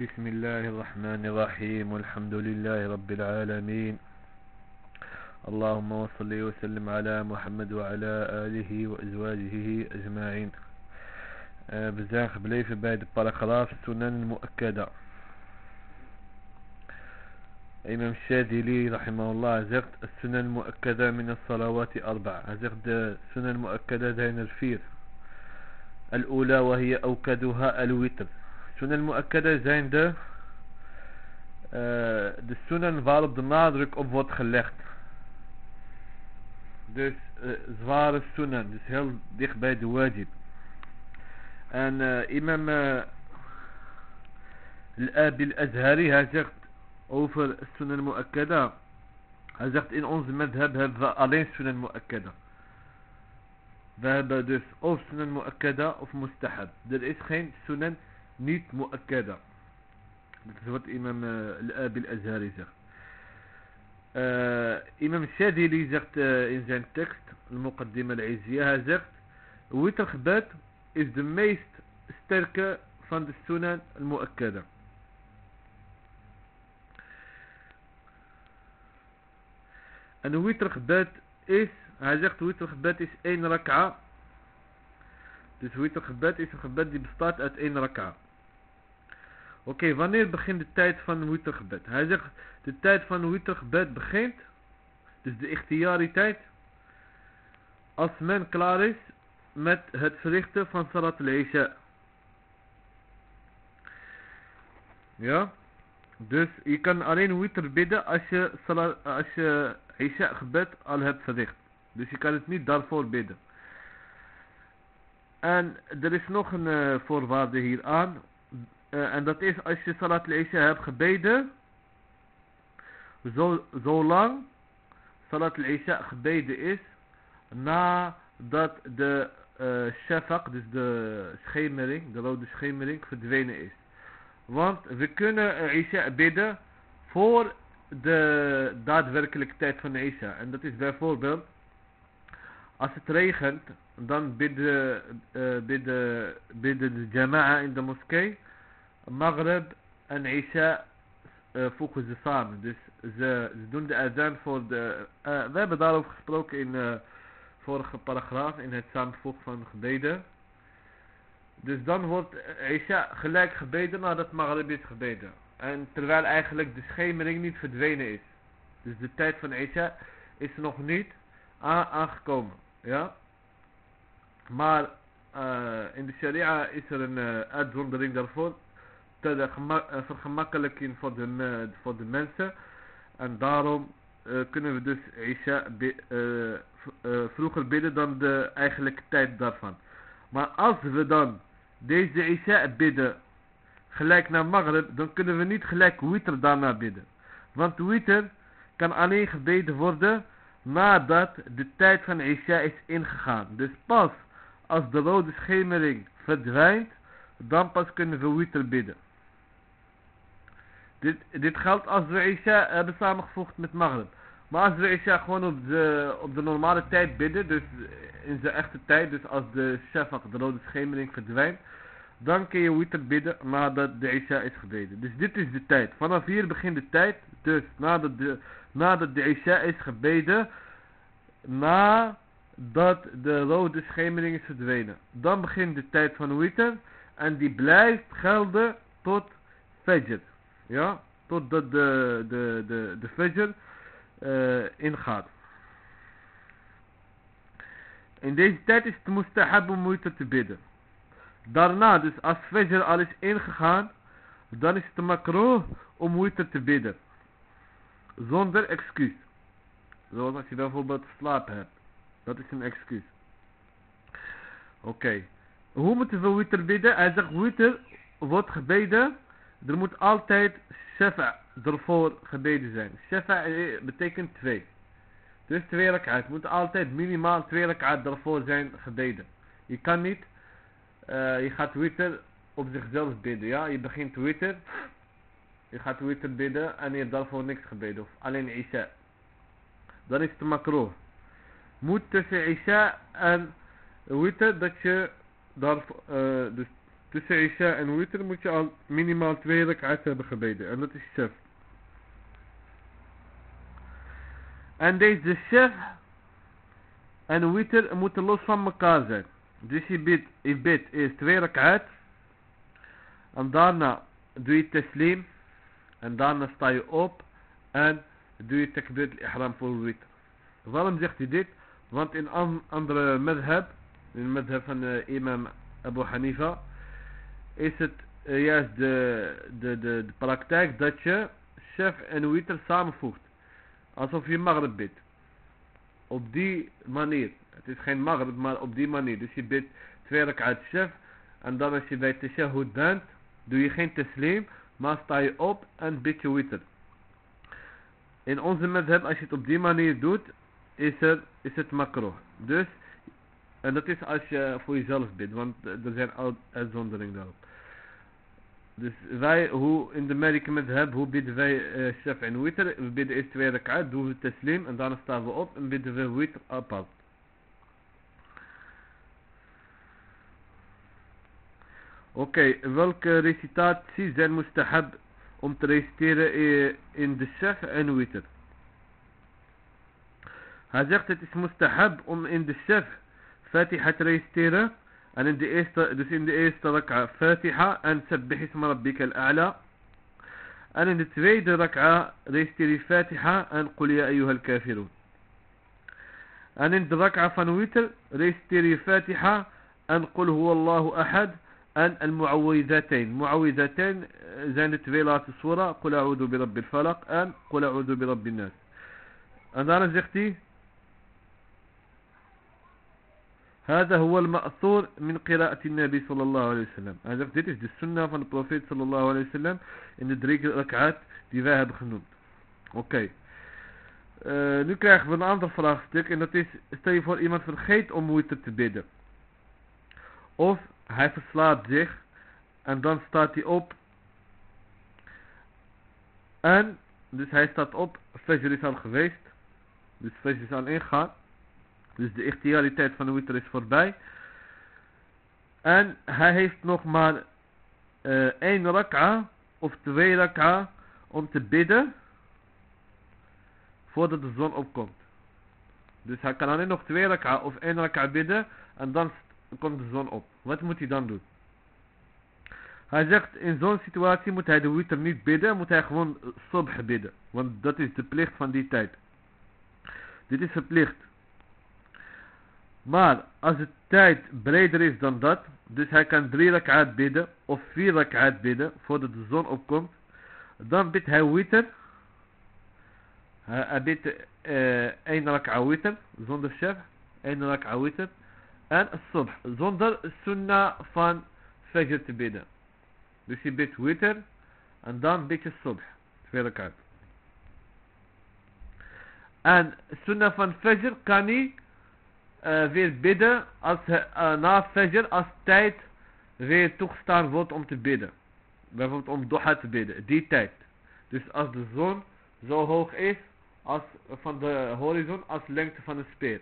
بسم الله الرحمن الرحيم والحمد لله رب العالمين. اللهم وصل وسلم على محمد وعلى آله وأزواجه أجمعين. آه، بزاف بلي في بعد باراغراف السنن المؤكدة الإمام الشاذلي رحمه الله زغت السنن المؤكدة من الصلوات أربع. زغت السنن المؤكدة دين الفير. الأولى وهي أوكدها الوتر. Sunan Mu'akkada zijn de, uh, de sunan waarop de nadruk op wordt gelegd. Dus uh, zware sunan, dus heel dicht bij de wajib. En uh, imam Al-Abi Al-Azhari, hij zegt over sunan Mu'akkada. Hij zegt in onze madhab hebben we alleen sunan Mu'akkada. We hebben dus of sunan Mu'akkada of mustahab. Er is geen sunan niet mu'akkada. Dat is wat imam Al-Abi Al-Azhari zegt. Uh, imam Shadili zegt uh, in zijn tekst, Al-Muqaddim Al-Izziya, hij zegt, wittergebed is de meest sterke van de sunan Al-Mu'akkada. En wittergebed is, hij zegt wittergebed is één rak'a. Dus wittergebed is een gebed die bestaat uit één rak'a. Oké, wanneer begint de tijd van wittergebed? Hij zegt, de tijd van wittergebed begint, dus de ikhtiyari tijd, als men klaar is met het verrichten van Salat al-Isha. Ja, dus je kan alleen witter bidden als je, salat, als je Isha gebed al hebt verricht. Dus je kan het niet daarvoor bidden. En er is nog een uh, voorwaarde hieraan. Uh, en dat is als je Salat al-Isha hebt gebeden. Zo, zolang Salat al-Isha gebeden is. Nadat de uh, shafaq, dus de schemering, de rode schemering verdwenen is. Want we kunnen Isha bidden voor de daadwerkelijke tijd van Isha. En dat is bijvoorbeeld als het regent, dan bidden, uh, bidden, bidden de jama'a in de moskee. Maghrib en Isha uh, voegen ze samen. Dus ze, doen de azan voor de... Uh, we hebben daarover gesproken in de vorige paragraaf, in het samenvoegen van gebeden. Dus dan wordt Isha gelijk gebeden nadat Maghrib is gebeden. En terwijl eigenlijk de schemering niet verdwenen is. Dus de tijd van Isha is nog niet aangekomen. Ja? Maar uh, in de sharia is er een uh, uitzondering daarvoor. Ter vergemakkelijking voor de, uh, voor de mensen. En daarom kunnen we dus Isha vroeger bidden dan de eigenlijke tijd daarvan. Maar als we dan deze Isha bidden gelijk naar Maghrib, dan kunnen we niet gelijk witr daarna bidden. Want witr kan alleen gebeden worden nadat de tijd van Isha is ingegaan. Dus pas als de rode schemering verdwijnt, dan pas kunnen we witr bidden. Dit, dit geldt als we Isha hebben samengevoegd met Maghrib. Maar als we Isha gewoon op de, op de normale tijd bidden, dus in zijn echte tijd, dus als de shafaq, de rode schemering verdwijnt, dan kun je witr bidden nadat de Isha is gebeden. Dus dit is de tijd. Vanaf hier begint de tijd, dus nadat de, nadat de Isha is gebeden, nadat de rode schemering is verdwenen. Dan begint de tijd van witr en die blijft gelden tot Fajr. Ja, totdat de, de, de, de Fajr uh, ingaat. In deze tijd is het mustahab om moeite te bidden. Daarna, dus als Fajr al is ingegaan, dan is het makro om moeite te bidden. Zonder excuus. Zoals als je bijvoorbeeld slaap hebt. Dat is een excuus. Oké. Hoe moeten we witr bidden? Hij zegt witr wordt gebeden. Er moet altijd shafa ervoor gebeden zijn. Shafa betekent twee. Dus twee rak'at. Moet altijd minimaal twee rak'at ervoor zijn gebeden. Je kan niet, uh, je gaat witr op zichzelf bidden. Ja, je begint witr. Je gaat witr bidden en je hebt daarvoor niks gebeden. Of alleen isha. Dan is het makro. Moet tussen isha en witr dat je daar, uh, dus tussen Isha en Witr moet je al minimaal twee rak'at hebben gebeden. En dat is chef. En deze chef en Witr moeten los van elkaar zijn. Dus je bidt, je bidt eerst twee rak'at. En daarna doe je teslim. En daarna sta je op. En doe je takbir al-ihram voor witr. Waarom zegt hij dit? Want in andere madhab, in de madhab van uh, imam Abu Hanifa, is het uh, juist de, de, de, praktijk dat je chef en witr samenvoegt. Alsof je maghrib bidt. Op die manier. Het is geen maghrib, maar op die manier. Dus je bidt twee rak'at chef. En dan als je bij tashahud bent, doe je geen teslim, maar sta je op en bid je witr. In onze madhab, als je het op die manier doet, is, er, is het makro. Dus, en dat is als je voor jezelf bidt, want er zijn uitzonderingen daarop. Dus wij, hoe in de Maliki madhab, hoe bidden wij uh, chef en witr? We bidden eerst twee rak'at, doen we teslim en daarna staan we op en bidden we witr apart. Oké, okay, welke recitaties zijn mustahab om te reciteren in de chef en witr? Hij zegt het is mustahab om in de chef Fatiha te reciteren. En in de eerste, dus in de eerste rak'a Fatiha en Sabbih isma rabbika al-a'la. En in de tweede rak'a reciteer je Fatiha en Qul ya ayyuhal kafirun. En in de rak'a van witr reciteer je Fatiha en Qul huwa Allahu ahad. En al-mu'awwidhatain. Mu'awwidhatain zijn de twee laatste surah. هذا هو المأثور من قراءة النبي صلى الله عليه وسلم hij zegt dit is de sunnah van de profeet sallallahu alayhi wa sallam in de drie rak'at die wij hebben genoemd oké okay. uh, nu krijgen we een ander vraagstuk en dat is stel je voor iemand vergeet om moeite te bidden of hij verslaapt zich en dan staat hij op en dus hij staat op Fajr is al geweest dus Fajr is al ingaan dus de ichtiariteit van de witr is voorbij. En hij heeft nog maar uh, één rak'a of twee rak'a om te bidden voordat de zon opkomt. Dus hij kan alleen nog twee rak'a of één rak'a bidden en dan komt de zon op. Wat moet hij dan doen? Hij zegt in zo'n situatie moet hij de witr niet bidden, moet hij gewoon subh bidden. Want dat is de plicht van die tijd. Dit is verplicht. Maar als de tijd breder is dan dat, dus hij kan drie rak'at bidden of vier rak'at bidden voordat de zon opkomt, dan bidt hij witr. Hij bidt uh, één rak'a witr zonder chef, één rak'a witr en subh zonder sunnah van fajr te bidden. Dus je bidt witr en dan bid je subh, twee. En sunnah van fajr kan niet uh, weer bidden als, uh, na Fajr als tijd weer toegestaan wordt om te bidden. Bijvoorbeeld om duha te bidden, die tijd. Dus als de zon zo hoog is als van de horizon als lengte van een speer.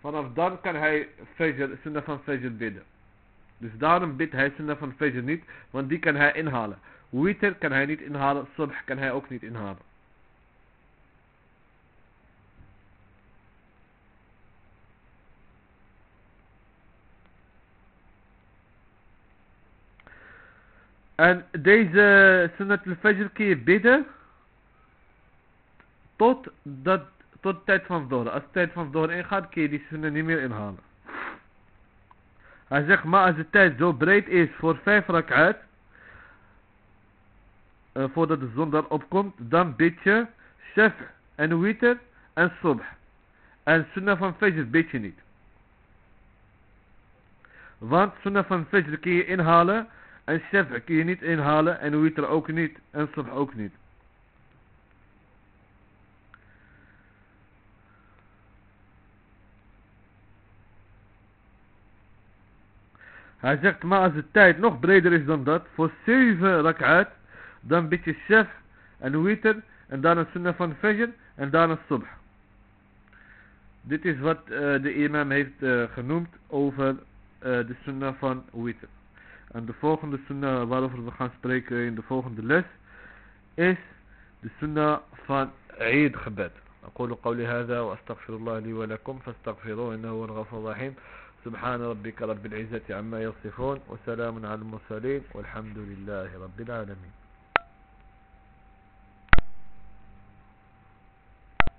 Vanaf dan kan hij Fajr, sunnah van Fajr bidden. Dus daarom bidt hij sunnah van Fajr niet, want die kan hij inhalen. Witr kan hij niet inhalen, subh kan hij ook niet inhalen. En deze Sunnat al-Fajr kun je bidden tot, dat, tot de tijd van Zohar. Als de tijd van Zohar ingaat kun je die Sunnah niet meer inhalen. Hij zegt maar als de tijd zo breed is voor vijf rak'at. Uh, voordat de zon daar opkomt. Dan bid je en Witr en Subh. En Sunnah van Fajr bid je niet. Want Sunnah van Fajr kun je inhalen en Shaf' kun je niet inhalen en Witr ook niet en Subh ook niet. Hij zegt, maar als de tijd nog breder is dan dat, voor 7 rak'at, dan bid je Shaf en Witr en dan een sunnah van Fajr en dan een Subh. Dit is wat uh, de imam heeft uh, genoemd over uh, de sunnah van Witr. En de volgende sunnah waarover we gaan spreken in de volgende les is de sunnah van Eid gebed. أقول قولي هذا وأستغفر الله لي ولكم فاستغفروه إنه هو الغفور الرحيم سبحان ربك رب العزة عما يصفون وسلام على المرسلين والحمد لله رب العالمين